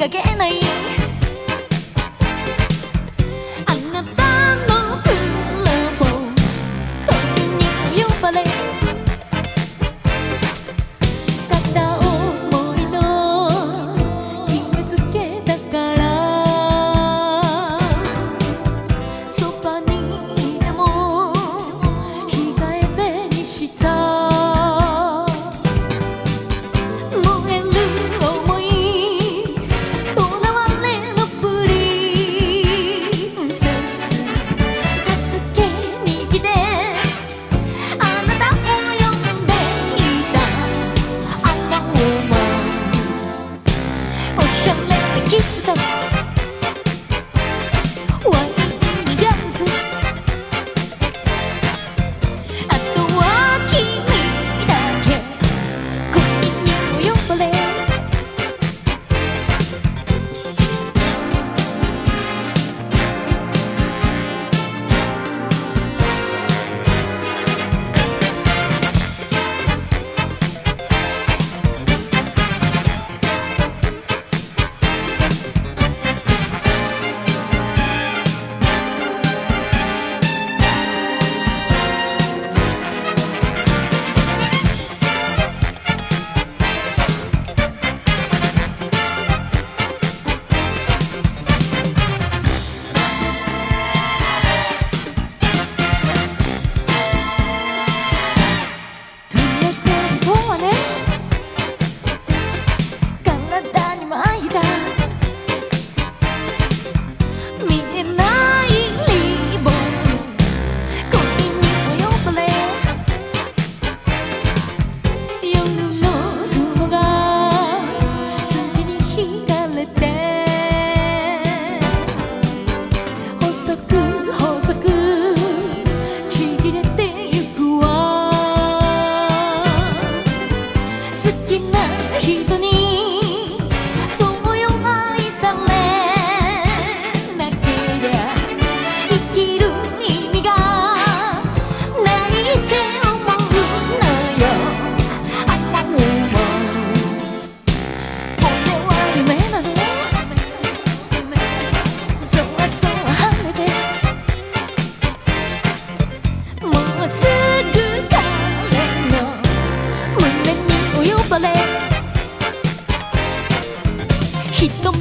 diga que no hit